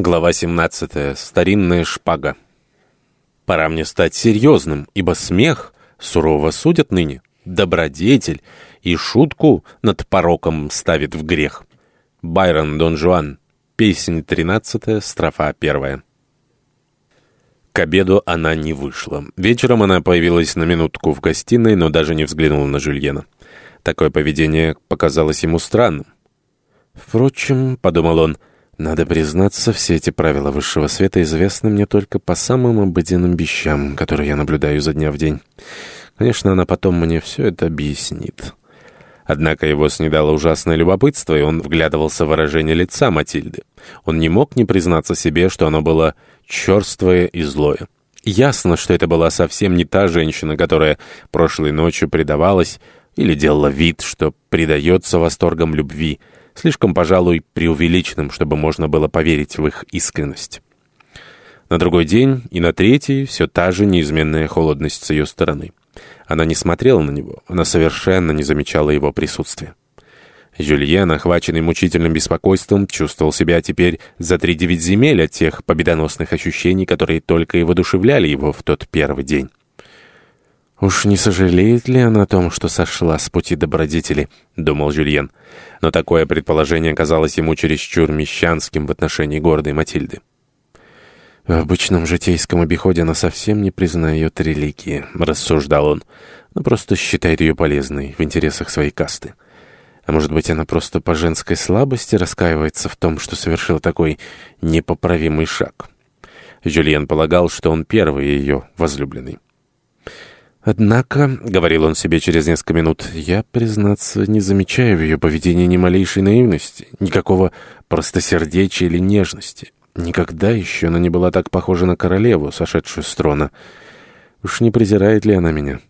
Глава 17. Старинная шпага. Пора мне стать серьезным, ибо смех сурово судят ныне. Добродетель и шутку над пороком ставит в грех. Байрон Дон Жуан. Песнь 13, строфа 1. К обеду она не вышла. Вечером она появилась на минутку в гостиной, но даже не взглянула на Жюльена. Такое поведение показалось ему странным. «Впрочем», — подумал он, — надо признаться, все эти правила высшего света известны мне только по самым обыденным вещам, которые я наблюдаю за дня в день. Конечно, она потом мне все это объяснит. Однако его снедало ужасное любопытство, и он вглядывался в выражение лица Матильды. Он не мог не признаться себе, что оно было черствое и злое. Ясно, что это была совсем не та женщина, которая прошлой ночью предавалась или делала вид, что предается восторгам любви, слишком, пожалуй, преувеличенным, чтобы можно было поверить в их искренность. На другой день и на третий все та же неизменная холодность с ее стороны. Она не смотрела на него, она совершенно не замечала его присутствия. Жюльен, охваченный мучительным беспокойством, чувствовал себя теперь за три девять земель от тех победоносных ощущений, которые только и воодушевляли его в тот первый день. «Уж не сожалеет ли она о том, что сошла с пути добродетели?» — думал Жюльен. Но такое предположение казалось ему чересчур мещанским в отношении гордой Матильды. «В обычном житейском обиходе она совсем не признает религии», — рассуждал он, «но просто считает ее полезной в интересах своей касты. А может быть, она просто по женской слабости раскаивается в том, что совершила такой непоправимый шаг». Жюльен полагал, что он первый ее возлюбленный. «Однако», — говорил он себе через несколько минут, — «я, признаться, не замечаю в ее поведении ни малейшей наивности, никакого простосердечия или нежности. Никогда еще она не была так похожа на королеву, сошедшую с трона. Уж не презирает ли она меня?»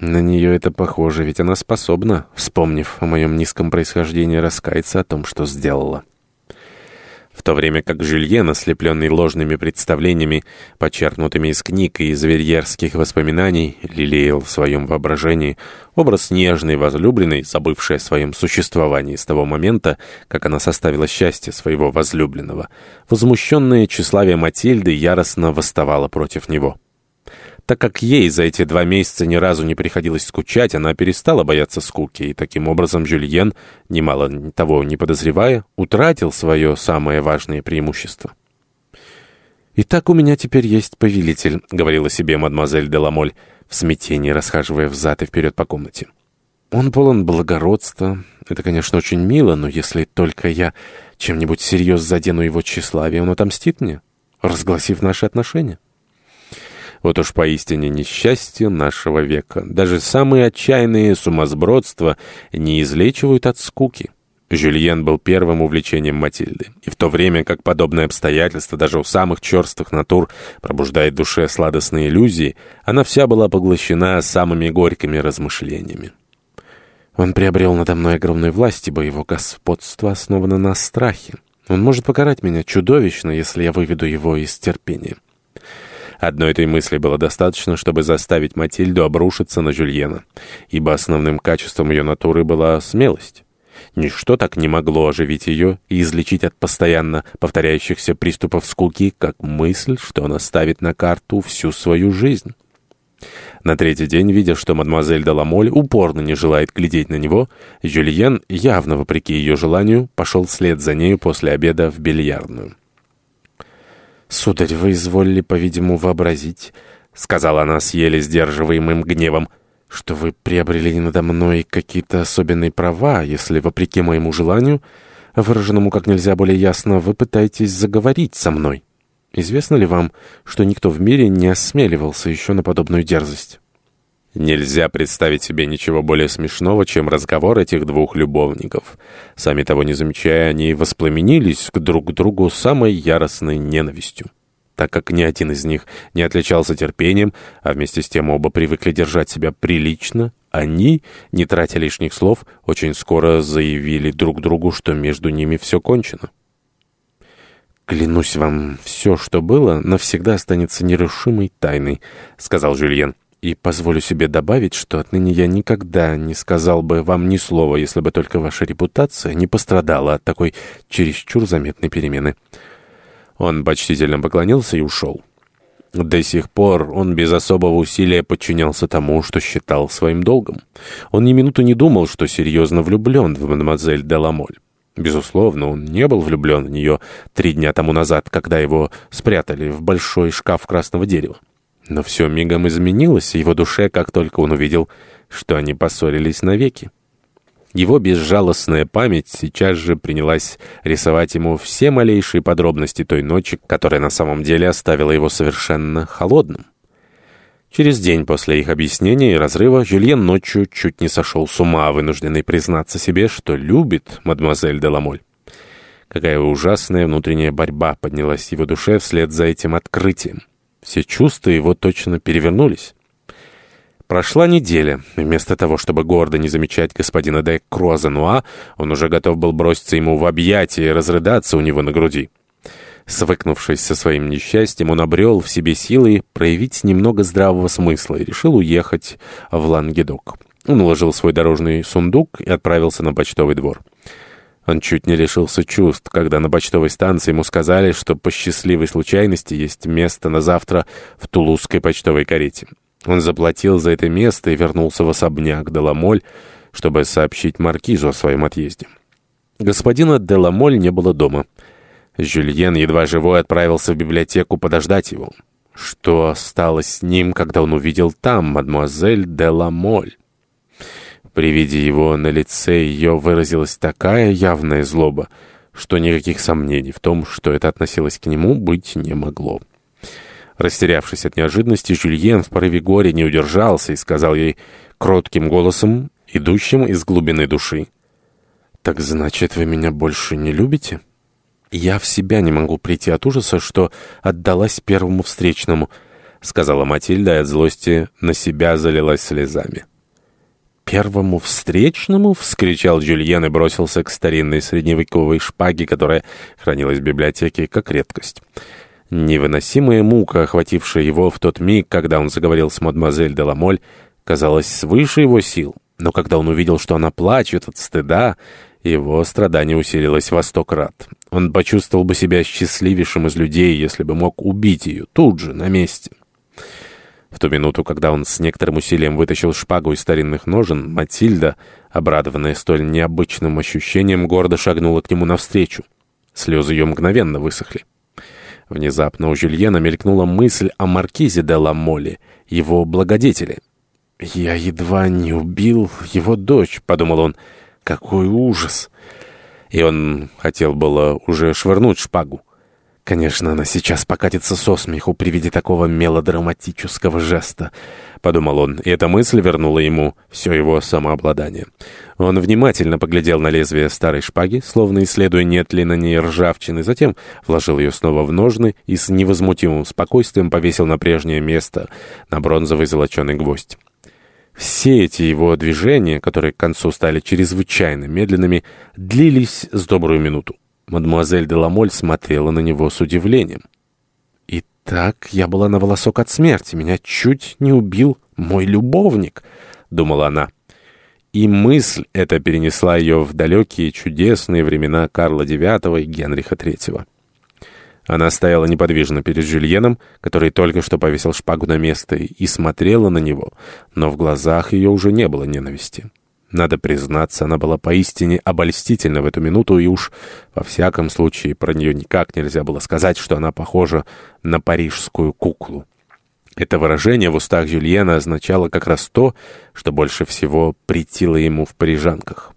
На нее это похоже, ведь она способна, вспомнив о моем низком происхождении, раскаяться о том, что сделала в то время как Жюльен, ослепленный ложными представлениями, почерпнутыми из книг и из верьерских воспоминаний, лелеял в своем воображении образ нежной возлюбленной, забывшей о своем существовании с того момента, как она составила счастье своего возлюбленного. Возмущенное тщеславие Матильды яростно восставало против него. Так как ей за эти два месяца ни разу не приходилось скучать, она перестала бояться скуки, и таким образом Жюльен, немало того не подозревая, утратил свое самое важное преимущество. «Итак, у меня теперь есть повелитель», — говорила себе мадемуазель де Ламоль, в смятении расхаживая взад и вперед по комнате. «Он полон благородства. Это, конечно, очень мило, но если только я чем-нибудь серьезно задену его тщеславие, он отомстит мне, разгласив наши отношения». Вот уж поистине несчастье нашего века. Даже самые отчаянные сумасбродства не излечивают от скуки. Жюльен был первым увлечением Матильды. И в то время как подобное обстоятельство даже у самых черствых натур пробуждает в душе сладостные иллюзии, она вся была поглощена самыми горькими размышлениями. Он приобрел надо мной огромную власть, ибо его господство основано на страхе. Он может покарать меня чудовищно, если я выведу его из терпения. Одной этой мысли было достаточно, чтобы заставить Матильду обрушиться на Жюльена, ибо основным качеством ее натуры была смелость. Ничто так не могло оживить ее и излечить от постоянно повторяющихся приступов скуки, как мысль, что она ставит на карту всю свою жизнь. На третий день, видя, что мадемуазель Деламоль упорно не желает глядеть на него, Жюльен, явно вопреки ее желанию, пошел вслед за нею после обеда в бильярдную. «Сударь, вы изволили, по-видимому, вообразить, — сказала она с еле сдерживаемым гневом, — что вы приобрели надо мной какие-то особенные права, если, вопреки моему желанию, выраженному как нельзя более ясно, вы пытаетесь заговорить со мной. Известно ли вам, что никто в мире не осмеливался еще на подобную дерзость?» Нельзя представить себе ничего более смешного, чем разговор этих двух любовников. Сами того не замечая, они воспламенились к друг другу самой яростной ненавистью. Так как ни один из них не отличался терпением, а вместе с тем оба привыкли держать себя прилично, они, не тратя лишних слов, очень скоро заявили друг другу, что между ними все кончено. «Клянусь вам, все, что было, навсегда останется нерушимой тайной», — сказал Жюльен. И позволю себе добавить, что отныне я никогда не сказал бы вам ни слова, если бы только ваша репутация не пострадала от такой чересчур заметной перемены. Он почтительно поклонился и ушел. До сих пор он без особого усилия подчинялся тому, что считал своим долгом. Он ни минуты не думал, что серьезно влюблен в мадемуазель Деламоль. Безусловно, он не был влюблен в нее три дня тому назад, когда его спрятали в большой шкаф красного дерева. Но все мигом изменилось в его душе, как только он увидел, что они поссорились навеки. Его безжалостная память сейчас же принялась рисовать ему все малейшие подробности той ночи, которая на самом деле оставила его совершенно холодным. Через день после их объяснения и разрыва Жюльен ночью чуть не сошел с ума, вынужденный признаться себе, что любит мадемуазель де Ламоль. Какая ужасная внутренняя борьба поднялась в его душе вслед за этим открытием. Все чувства его точно перевернулись. Прошла неделя. Вместо того, чтобы гордо не замечать господина де Круазенуа, он уже готов был броситься ему в объятия и разрыдаться у него на груди. Свыкнувшись со своим несчастьем, он обрел в себе силы проявить немного здравого смысла и решил уехать в Лангедок. Он уложил свой дорожный сундук и отправился на почтовый двор. Он чуть не лишился чувств, когда на почтовой станции ему сказали, что по счастливой случайности есть место на завтра в тулузской почтовой карете. Он заплатил за это место и вернулся в особняк Деламоль, чтобы сообщить маркизу о своем отъезде. Господина Деламоль не было дома. Жюльен, едва живой, отправился в библиотеку подождать его. Что стало с ним, когда он увидел там мадемуазель Деламоль? При виде его на лице ее выразилась такая явная злоба, что никаких сомнений в том, что это относилось к нему, быть не могло. Растерявшись от неожиданности, Жюльен в порыве горя не удержался и сказал ей кротким голосом, идущим из глубины души. «Так значит, вы меня больше не любите?» «Я в себя не могу прийти от ужаса, что отдалась первому встречному», — сказала Матильда, и от злости на себя залилась слезами. «Первому встречному?» — вскричал Жюльен и бросился к старинной средневековой шпаге, которая хранилась в библиотеке как редкость. Невыносимая мука, охватившая его в тот миг, когда он заговорил с мадемуазель де Ламоль, казалась свыше его сил. Но когда он увидел, что она плачет от стыда, его страдание усилилось во сто крат. Он почувствовал бы себя счастливейшим из людей, если бы мог убить ее тут же, на месте. В ту минуту, когда он с некоторым усилием вытащил шпагу из старинных ножен, Матильда, обрадованная столь необычным ощущением, гордо шагнула к нему навстречу. Слезы ее мгновенно высохли. Внезапно у Жюльена мелькнула мысль о маркизе де Ламоле, его благодетеле. «Я едва не убил его дочь», — подумал он. «Какой ужас!» И он хотел было уже швырнуть шпагу. Конечно, она сейчас покатится со смеху при виде такого мелодраматического жеста, — подумал он, и эта мысль вернула ему все его самообладание. Он внимательно поглядел на лезвие старой шпаги, словно исследуя, нет ли на ней ржавчины, затем вложил ее снова в ножны и с невозмутимым спокойствием повесил на прежнее место, на бронзовый золоченый гвоздь. Все эти его движения, которые к концу стали чрезвычайно медленными, длились с добрую минуту. Мадемуазель де Ламоль смотрела на него с удивлением. «Итак, я была на волосок от смерти. Меня чуть не убил мой любовник», — думала она. И мысль эта перенесла ее в далекие чудесные времена Карла IX и Генриха III. Она стояла неподвижно перед Жюльеном, который только что повесил шпагу на место, и смотрела на него, но в глазах ее уже не было ненависти. Надо признаться, она была поистине обольстительна в эту минуту, и уж во всяком случае про нее никак нельзя было сказать, что она похожа на парижскую куклу. Это выражение в устах Жюльена означало как раз то, что больше всего притило ему в парижанках.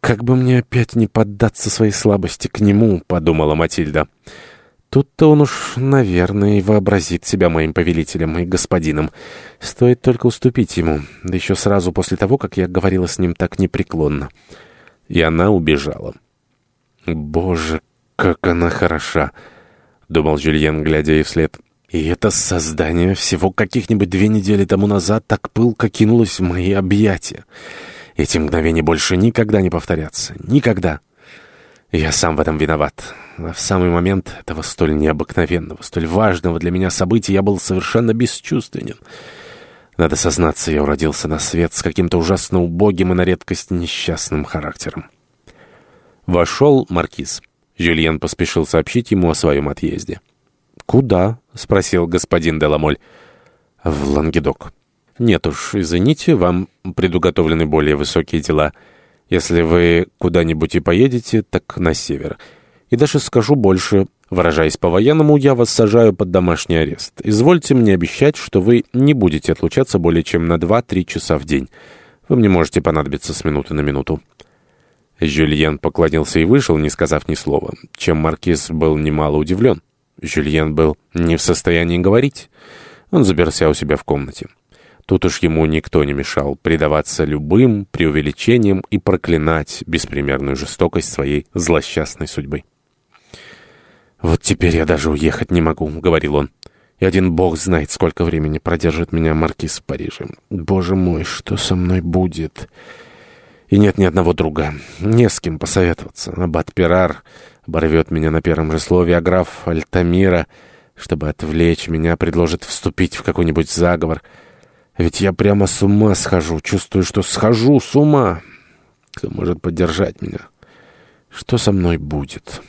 «Как бы мне опять не поддаться своей слабости к нему», — подумала Матильда. Тут-то он уж, наверное, и вообразит себя моим повелителем и господином. Стоит только уступить ему, да еще сразу после того, как я говорила с ним так непреклонно. И она убежала. «Боже, как она хороша!» — думал Жюльен, глядя ей вслед. «И это создание всего каких-нибудь две недели тому назад так пылко кинулось в мои объятия. Эти мгновения больше никогда не повторятся. Никогда!» Я сам в этом виноват. А в самый момент этого столь необыкновенного, столь важного для меня события я был совершенно бесчувственен. Надо сознаться, я уродился на свет с каким-то ужасно убогим и на редкость несчастным характером. Вошел маркиз. Жюльен поспешил сообщить ему о своем отъезде. «Куда?» — спросил господин Деламоль. «В Лангедок». «Нет уж, извините, вам предуготовлены более высокие дела. Если вы куда-нибудь и поедете, так на север. И даже скажу больше, выражаясь по-военному, я вас сажаю под домашний арест. Извольте мне обещать, что вы не будете отлучаться более чем на 2-3 часа в день. Вы мне можете понадобиться с минуты на минуту». Жюльен поклонился и вышел, не сказав ни слова, чем маркиз был немало удивлен. Жюльен был не в состоянии говорить. Он заперся у себя в комнате. Тут уж ему никто не мешал предаваться любым преувеличениям и проклинать беспримерную жестокость своей злосчастной судьбы. «Вот теперь я даже уехать не могу», — говорил он. «И один бог знает, сколько времени продержит меня маркиз в Париже. Боже мой, что со мной будет?» И нет ни одного друга. Не с кем посоветоваться. Аббат Пирар оборвет меня на первом же слове, а граф Альтамира, чтобы отвлечь меня, предложит вступить в какой-нибудь заговор. Ведь я прямо с ума схожу, чувствую, что схожу с ума. Кто может поддержать меня? Что со мной будет?»